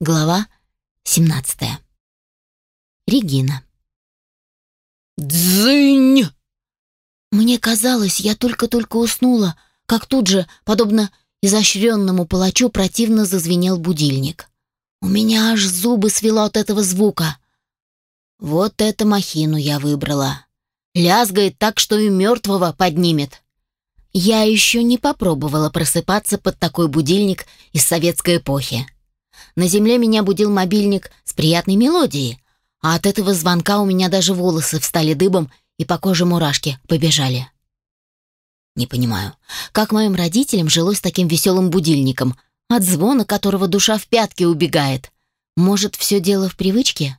Глава 17. Регина. «Дзынь!» Мне казалось, я только-только уснула, как тут же, подобно изощренному палачу, противно зазвенел будильник. У меня аж зубы свело от этого звука. Вот эту махину я выбрала. Лязгает так, что и мертвого поднимет. Я еще не попробовала просыпаться под такой будильник из советской эпохи. На земле меня будил мобильник с приятной мелодией, а от этого звонка у меня даже волосы встали дыбом и по коже мурашки побежали. Не понимаю, как моим родителям жилось таким веселым будильником, от звона которого душа в пятки убегает. Может, все дело в привычке?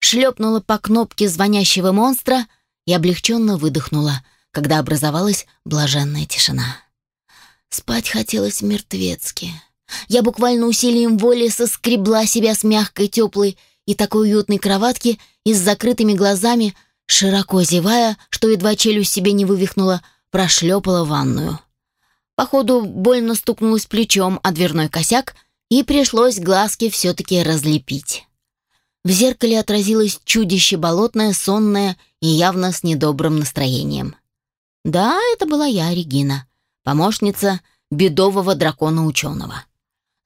Шлепнула по кнопке звонящего монстра и облегченно выдохнула, когда образовалась блаженная тишина. Спать хотелось мертвецки. Я буквально усилием воли соскребла себя с мягкой, теплой и такой уютной кроватки и с закрытыми глазами, широко зевая, что едва челюсть себе не вывихнула, прошлепала ванную. Походу, больно стукнулась плечом о дверной косяк, и пришлось глазки все-таки разлепить. В зеркале отразилось чудище болотное, сонное и явно с недобрым настроением. Да, это была я, Регина, помощница бедового дракона-ученого.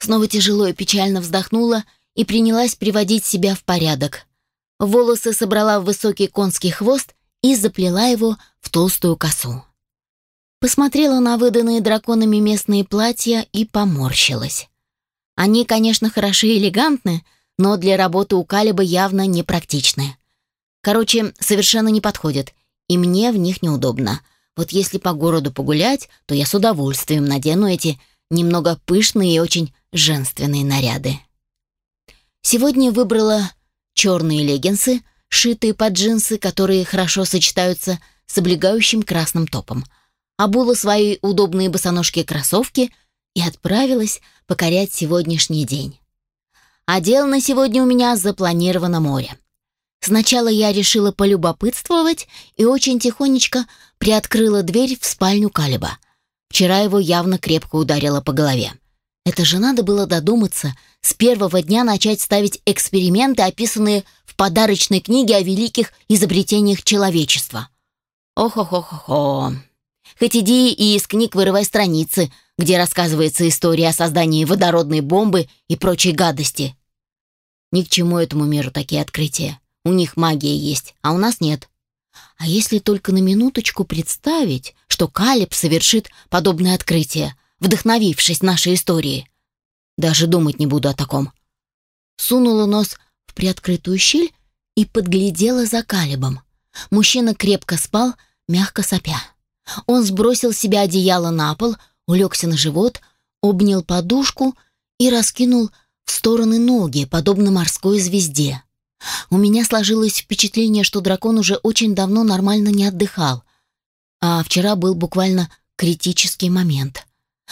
Снова тяжело и печально вздохнула и принялась приводить себя в порядок. Волосы собрала в высокий конский хвост и заплела его в толстую косу. Посмотрела на выданные драконами местные платья и поморщилась. Они, конечно, хороши и элегантны, но для работы у Калиба явно непрактичны. Короче, совершенно не подходят, и мне в них неудобно. Вот если по городу погулять, то я с удовольствием надену эти немного пышные и очень женственные наряды. Сегодня выбрала черные леггинсы, шитые под джинсы, которые хорошо сочетаются с облегающим красным топом. Обула свои удобные босоножки-кроссовки и отправилась покорять сегодняшний день. А дело на сегодня у меня запланировано море. Сначала я решила полюбопытствовать и очень тихонечко приоткрыла дверь в спальню Калиба. Вчера его явно крепко ударило по голове. Это же надо было додуматься, с первого дня начать ставить эксперименты, описанные в подарочной книге о великих изобретениях человечества. Ох-ох-ох-ох. Хоть иди и из книг вырывай страницы, где рассказывается история о создании водородной бомбы и прочей гадости. Ни к чему этому миру такие открытия. У них магия есть, а у нас нет. А если только на минуточку представить, что Калиб совершит подобное открытие, вдохновившись нашей историей. Даже думать не буду о таком. Сунула нос в приоткрытую щель и подглядела за Калибом. Мужчина крепко спал, мягко сопя. Он сбросил себя одеяло на пол, улегся на живот, обнял подушку и раскинул в стороны ноги, подобно морской звезде. У меня сложилось впечатление, что дракон уже очень давно нормально не отдыхал, а вчера был буквально критический момент.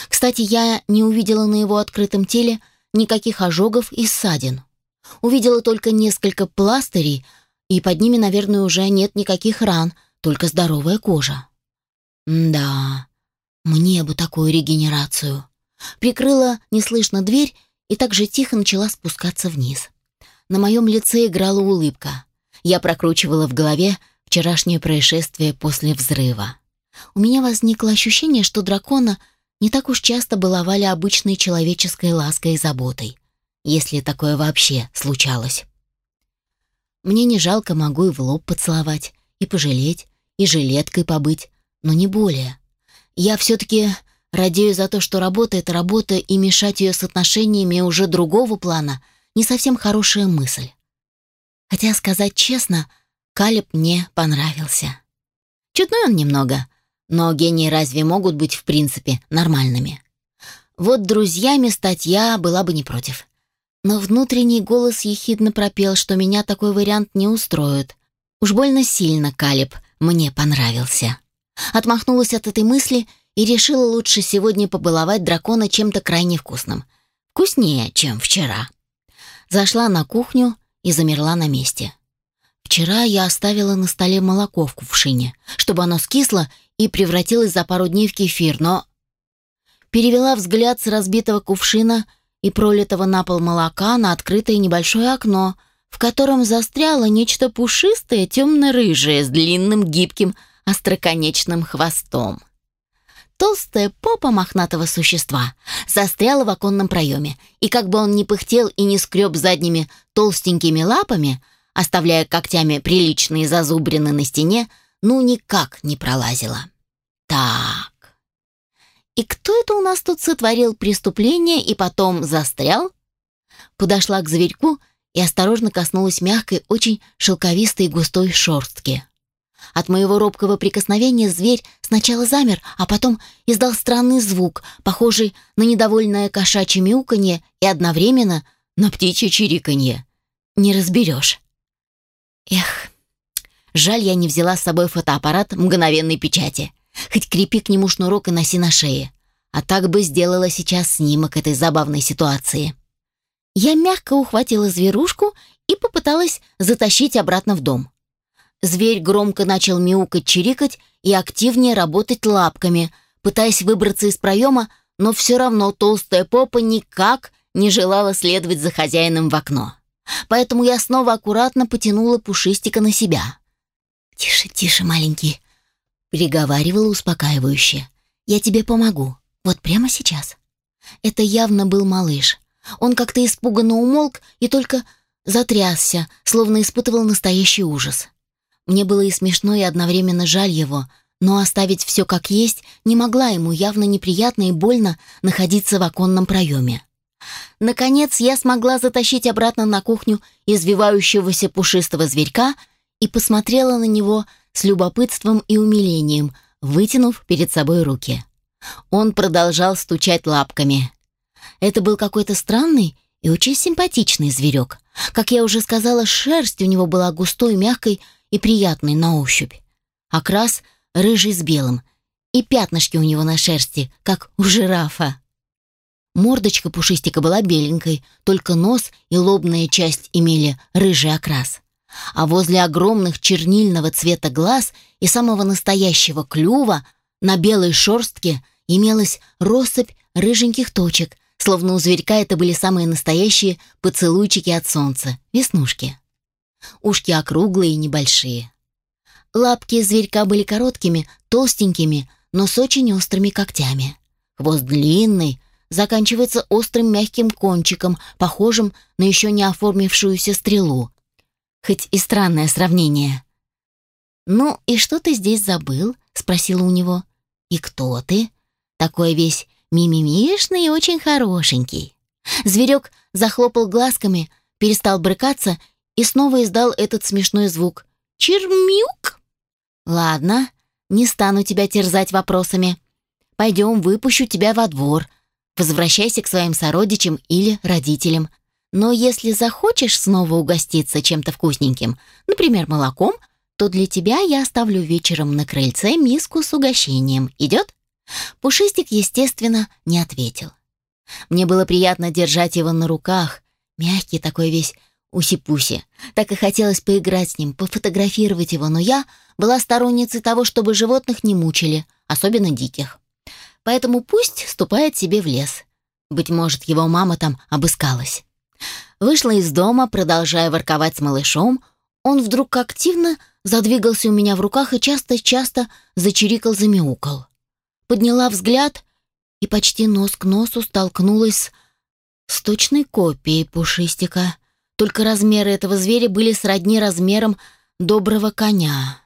Кстати, я не увидела на его открытом теле никаких ожогов и ссадин. Увидела только несколько пластырей, и под ними, наверное, уже нет никаких ран, только здоровая кожа. да, мне бы такую регенерацию. Прикрыла неслышно дверь и так же тихо начала спускаться вниз. На моем лице играла улыбка. Я прокручивала в голове вчерашнее происшествие после взрыва. У меня возникло ощущение, что дракона — не так уж часто баловали обычной человеческой лаской и заботой, если такое вообще случалось. Мне не жалко, могу и в лоб поцеловать, и пожалеть, и жилеткой побыть, но не более. Я все-таки радею за то, что работа — это работа, и мешать ее с отношениями уже другого плана — не совсем хорошая мысль. Хотя, сказать честно, Калеб мне понравился. Чудной он немного — но гении разве могут быть в принципе нормальными? Вот друзьями статья была бы не против. Но внутренний голос ехидно пропел, что меня такой вариант не устроит. Уж больно сильно Калиб мне понравился. Отмахнулась от этой мысли и решила лучше сегодня побаловать дракона чем-то крайне вкусным. Вкуснее, чем вчера. Зашла на кухню и замерла на месте. Вчера я оставила на столе молоко в кувшине, чтобы оно скисло и превратилась за пару дней в кефир, но... Перевела взгляд с разбитого кувшина и пролитого на пол молока на открытое небольшое окно, в котором застряло нечто пушистое, темно-рыжее, с длинным, гибким, остроконечным хвостом. Толстая попа мохнатого существа застряла в оконном проеме, и как бы он ни пыхтел и не скреб задними толстенькими лапами, оставляя когтями приличные зазубрины на стене, ну никак не пролазила. Так. И кто это у нас тут сотворил преступление и потом застрял? Подошла к зверьку и осторожно коснулась мягкой, очень шелковистой и густой шерстки. От моего робкого прикосновения зверь сначала замер, а потом издал странный звук, похожий на недовольное кошачье мяуканье и одновременно на птичье чириканье. Не разберешь. Эх, жаль, я не взяла с собой фотоаппарат мгновенной печати. Хоть крепи к нему шнурок и носи на шее. А так бы сделала сейчас снимок этой забавной ситуации. Я мягко ухватила зверушку и попыталась затащить обратно в дом. Зверь громко начал мяукать, чирикать и активнее работать лапками, пытаясь выбраться из проема, но все равно толстая попа никак не желала следовать за хозяином в окно. Поэтому я снова аккуратно потянула пушистика на себя. «Тише, тише, маленький», — приговаривала успокаивающе. «Я тебе помогу. Вот прямо сейчас». Это явно был малыш. Он как-то испуганно умолк и только затрясся, словно испытывал настоящий ужас. Мне было и смешно, и одновременно жаль его, но оставить все как есть не могла ему явно неприятно и больно находиться в оконном проеме. Наконец я смогла затащить обратно на кухню извивающегося пушистого зверька и посмотрела на него с любопытством и умилением, вытянув перед собой руки. Он продолжал стучать лапками. Это был какой-то странный и очень симпатичный зверек. Как я уже сказала, шерсть у него была густой, мягкой и приятной на ощупь. Окрас рыжий с белым, и пятнышки у него на шерсти, как у жирафа. Мордочка пушистика была беленькой, только нос и лобная часть имели рыжий окрас. А возле огромных чернильного цвета глаз и самого настоящего клюва на белой шерстке имелась россыпь рыженьких точек, словно у зверька это были самые настоящие поцелуйчики от солнца, веснушки. Ушки округлые и небольшие. Лапки зверька были короткими, толстенькими, но с очень острыми когтями. Хвост длинный, заканчивается острым мягким кончиком, похожим на еще не оформившуюся стрелу. Хоть и странное сравнение. «Ну, и что ты здесь забыл?» — спросила у него. «И кто ты?» Такой весь мимимишный и очень хорошенький. Зверек захлопал глазками, перестал брыкаться и снова издал этот смешной звук. «Чермюк!» «Ладно, не стану тебя терзать вопросами. Пойдем, выпущу тебя во двор. Возвращайся к своим сородичам или родителям. Но если захочешь снова угоститься чем-то вкусненьким, например, молоком, то для тебя я оставлю вечером на крыльце миску с угощением. Идет?» Пушистик, естественно, не ответил. Мне было приятно держать его на руках, мягкий такой весь Уси-пуси. Так и хотелось поиграть с ним, пофотографировать его, но я была сторонницей того, чтобы животных не мучили, особенно диких. Поэтому пусть ступает себе в лес. Быть может, его мама там обыскалась. Вышла из дома, продолжая ворковать с малышом. Он вдруг активно задвигался у меня в руках и часто-часто зачирикал-замяукал. Подняла взгляд и почти нос к носу столкнулась с точной копией пушистика — только размеры этого зверя были сродни размерам доброго коня.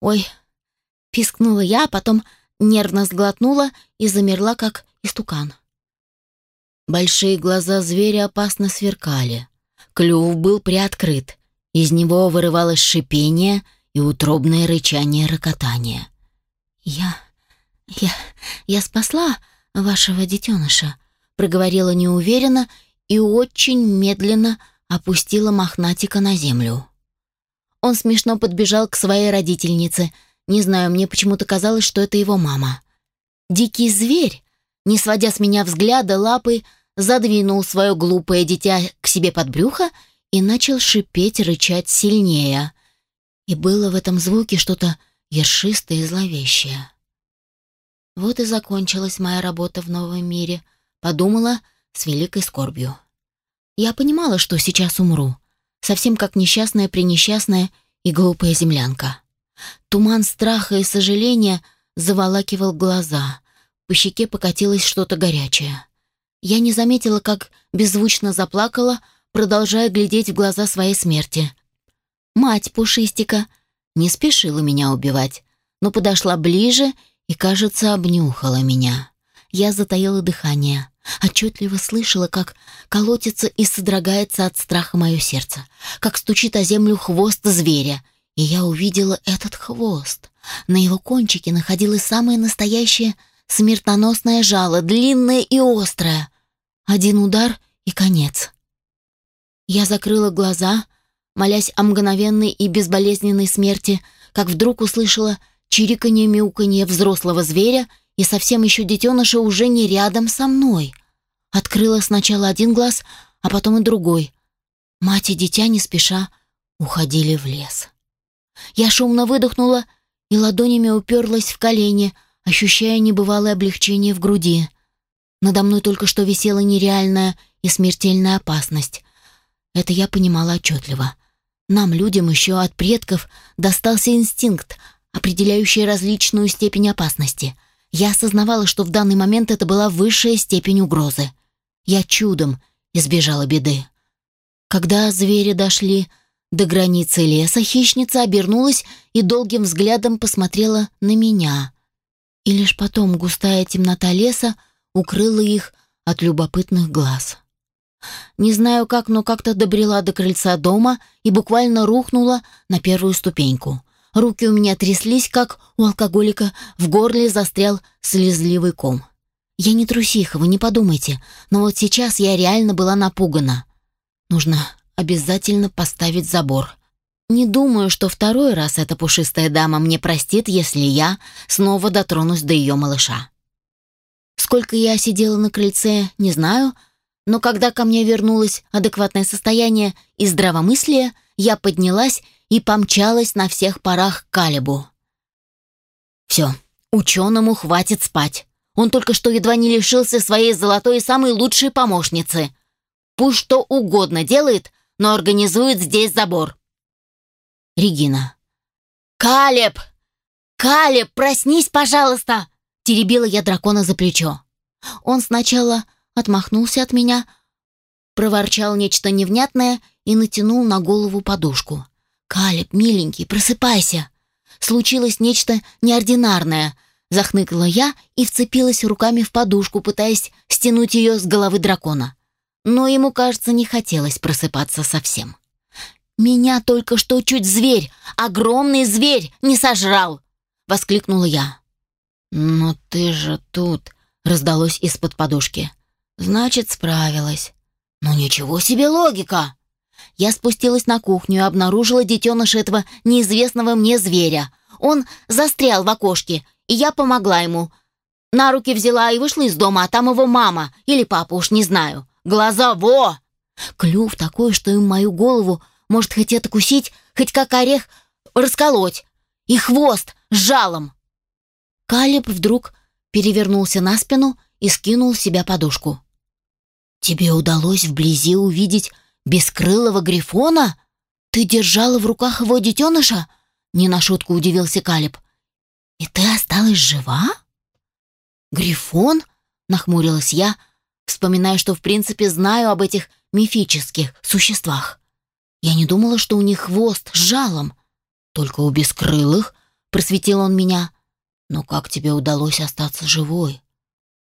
«Ой!» — пискнула я, а потом нервно сглотнула и замерла, как истукан. Большие глаза зверя опасно сверкали. Клюв был приоткрыт. Из него вырывалось шипение и утробное рычание-рокотание. «Я... я... я спасла вашего детеныша», — проговорила неуверенно и очень медленно опустила мохнатика на землю. Он смешно подбежал к своей родительнице. Не знаю, мне почему-то казалось, что это его мама. Дикий зверь, не сводя с меня взгляда, лапы задвинул свое глупое дитя к себе под брюхо и начал шипеть, рычать сильнее. И было в этом звуке что-то ершистое и зловещее. Вот и закончилась моя работа в новом мире. Подумала, с великой скорбью. Я понимала, что сейчас умру, совсем как несчастная-пренесчастная и глупая землянка. Туман страха и сожаления заволакивал глаза, по щеке покатилось что-то горячее. Я не заметила, как беззвучно заплакала, продолжая глядеть в глаза своей смерти. Мать Пушистика не спешила меня убивать, но подошла ближе и, кажется, обнюхала меня. Я затаила дыхание. Отчетливо слышала, как колотится и содрогается от страха мое сердце, как стучит о землю хвост зверя, и я увидела этот хвост. На его кончике находилось самое настоящее смертоносное жало, длинное и острое. Один удар и конец. Я закрыла глаза, молясь о мгновенной и безболезненной смерти, как вдруг услышала чириканье-мяуканье взрослого зверя и совсем еще детеныша уже не рядом со мной. Открыла сначала один глаз, а потом и другой. Мать и дитя не спеша уходили в лес. Я шумно выдохнула и ладонями уперлась в колени, ощущая небывалое облегчение в груди. Надо мной только что висела нереальная и смертельная опасность. Это я понимала отчетливо. Нам, людям, еще от предков достался инстинкт, определяющий различную степень опасности. Я осознавала, что в данный момент это была высшая степень угрозы. Я чудом избежала беды. Когда звери дошли до границы леса, хищница обернулась и долгим взглядом посмотрела на меня. И лишь потом густая темнота леса укрыла их от любопытных глаз. Не знаю как, но как-то добрела до крыльца дома и буквально рухнула на первую ступеньку. Руки у меня тряслись, как у алкоголика, в горле застрял слезливый ком. Я не трусиха, вы не подумайте, но вот сейчас я реально была напугана. Нужно обязательно поставить забор. Не думаю, что второй раз эта пушистая дама мне простит, если я снова дотронусь до ее малыша. Сколько я сидела на крыльце, не знаю, но когда ко мне вернулось адекватное состояние и здравомыслие, я поднялась и помчалась на всех парах к Калибу. Все, ученому хватит спать. Он только что едва не лишился своей золотой и самой лучшей помощницы. Пусть что угодно делает, но организует здесь забор. Регина. «Калеб! Калеб, проснись, пожалуйста!» Теребила я дракона за плечо. Он сначала отмахнулся от меня, проворчал нечто невнятное и натянул на голову подушку. «Калеб, миленький, просыпайся!» Случилось нечто неординарное — Захныкала я и вцепилась руками в подушку, пытаясь стянуть ее с головы дракона. Но ему, кажется, не хотелось просыпаться совсем. «Меня только что чуть зверь, огромный зверь, не сожрал!» — воскликнула я. «Но ты же тут!» — раздалось из-под подушки. «Значит, справилась». «Ну ничего себе логика!» Я спустилась на кухню и обнаружила детеныша этого неизвестного мне зверя. Он застрял в окошке и я помогла ему. На руки взяла и вышла из дома, а там его мама или папа, уж не знаю. Глаза во! Клюв такой, что им мою голову может хоть откусить, хоть как орех расколоть. И хвост с жалом. Калиб вдруг перевернулся на спину и скинул с себя подушку. «Тебе удалось вблизи увидеть бескрылого грифона? Ты держала в руках его детеныша?» Не на шутку удивился Калиб. «И ты осталась жива?» «Грифон?» — нахмурилась я, вспоминая, что в принципе знаю об этих мифических существах. Я не думала, что у них хвост с жалом. Только у бескрылых, просветил он меня. Но как тебе удалось остаться живой?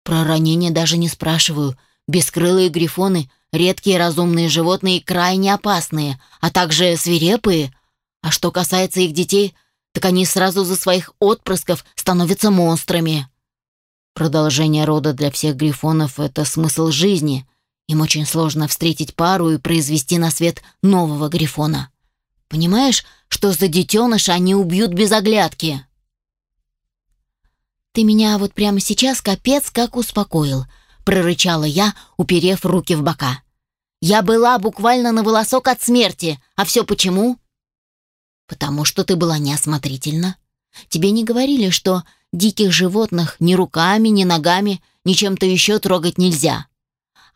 Про ранения даже не спрашиваю. Бескрылые грифоны — редкие разумные животные, крайне опасные, а также свирепые. А что касается их детей — так они сразу за своих отпрысков становятся монстрами. Продолжение рода для всех грифонов — это смысл жизни. Им очень сложно встретить пару и произвести на свет нового грифона. Понимаешь, что за детеныша они убьют без оглядки? «Ты меня вот прямо сейчас капец как успокоил», — прорычала я, уперев руки в бока. «Я была буквально на волосок от смерти, а все почему?» «Потому что ты была неосмотрительна. Тебе не говорили, что диких животных ни руками, ни ногами, ни чем-то еще трогать нельзя.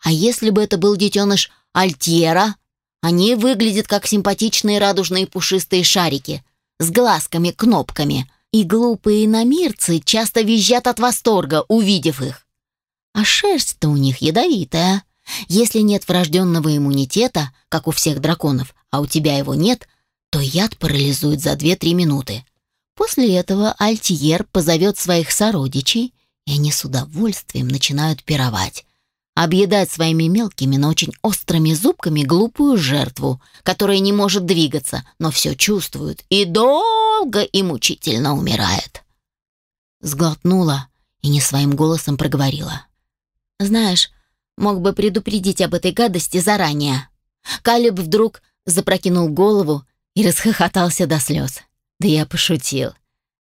А если бы это был детеныш Альтьера? Они выглядят как симпатичные радужные пушистые шарики с глазками-кнопками, и глупые намирцы часто визжат от восторга, увидев их. А шерсть-то у них ядовитая. Если нет врожденного иммунитета, как у всех драконов, а у тебя его нет, то яд парализует за 2-3 минуты. После этого Альтьер позовет своих сородичей, и они с удовольствием начинают пировать. Объедать своими мелкими, но очень острыми зубками глупую жертву, которая не может двигаться, но все чувствует и долго и мучительно умирает. Сглотнула и не своим голосом проговорила. «Знаешь, мог бы предупредить об этой гадости заранее». Калиб вдруг запрокинул голову и расхохотался до слез. Да я пошутил.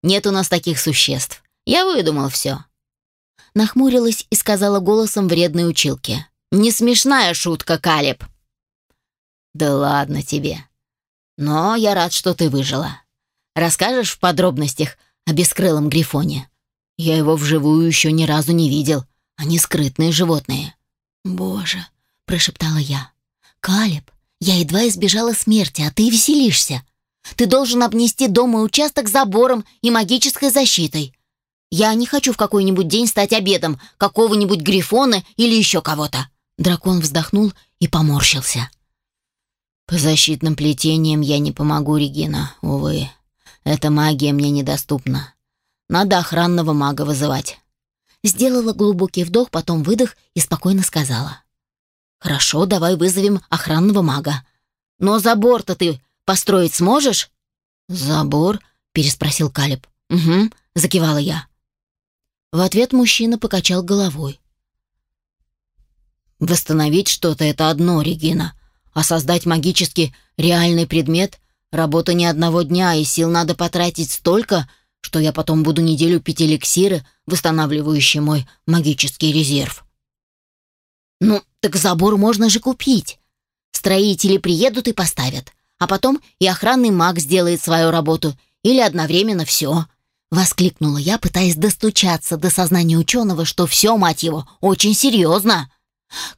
Нет у нас таких существ. Я выдумал все. Нахмурилась и сказала голосом вредной училки. Не смешная шутка, Калиб. Да ладно тебе. Но я рад, что ты выжила. Расскажешь в подробностях о бескрылом грифоне? Я его вживую еще ни разу не видел. Они скрытные животные. Боже, прошептала я. Калиб, я едва избежала смерти, а ты веселишься. Ты должен обнести дом и участок забором и магической защитой. Я не хочу в какой-нибудь день стать обедом какого-нибудь грифона или еще кого-то». Дракон вздохнул и поморщился. «По защитным плетениям я не помогу, Регина, увы. Эта магия мне недоступна. Надо охранного мага вызывать». Сделала глубокий вдох, потом выдох и спокойно сказала. «Хорошо, давай вызовем охранного мага. Но забор-то ты Построить сможешь?» «Забор?» — переспросил Калиб. «Угу», — закивала я. В ответ мужчина покачал головой. «Восстановить что-то — это одно, Регина, а создать магически реальный предмет — работа не одного дня, и сил надо потратить столько, что я потом буду неделю пить эликсиры, восстанавливающие мой магический резерв». «Ну, так забор можно же купить. Строители приедут и поставят а потом и охранный маг сделает свою работу, или одновременно все. Воскликнула я, пытаясь достучаться до сознания ученого, что все, мать его, очень серьезно.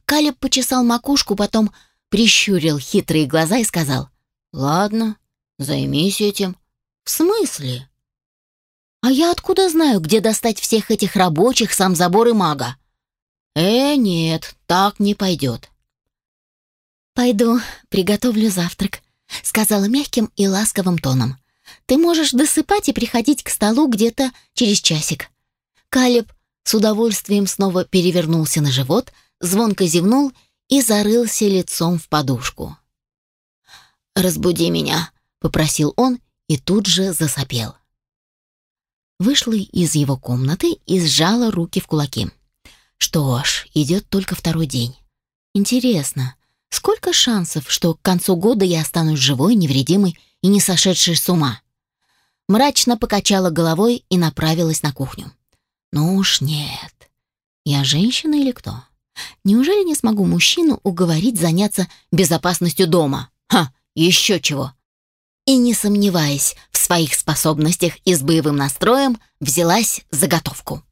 Калеб почесал макушку, потом прищурил хитрые глаза и сказал, «Ладно, займись этим». «В смысле?» «А я откуда знаю, где достать всех этих рабочих, сам забор и мага?» «Э, нет, так не пойдет». «Пойду, приготовлю завтрак», сказала мягким и ласковым тоном. «Ты можешь досыпать и приходить к столу где-то через часик». Калеб с удовольствием снова перевернулся на живот, звонко зевнул и зарылся лицом в подушку. «Разбуди меня», — попросил он и тут же засопел. Вышла из его комнаты и сжала руки в кулаки. Что ж, идет только второй день. Интересно, Сколько шансов, что к концу года я останусь живой, невредимой и не сошедшей с ума? Мрачно покачала головой и направилась на кухню. Ну уж нет. Я женщина или кто? Неужели не смогу мужчину уговорить заняться безопасностью дома? Ха, еще чего. И не сомневаясь в своих способностях и с боевым настроем, взялась за готовку.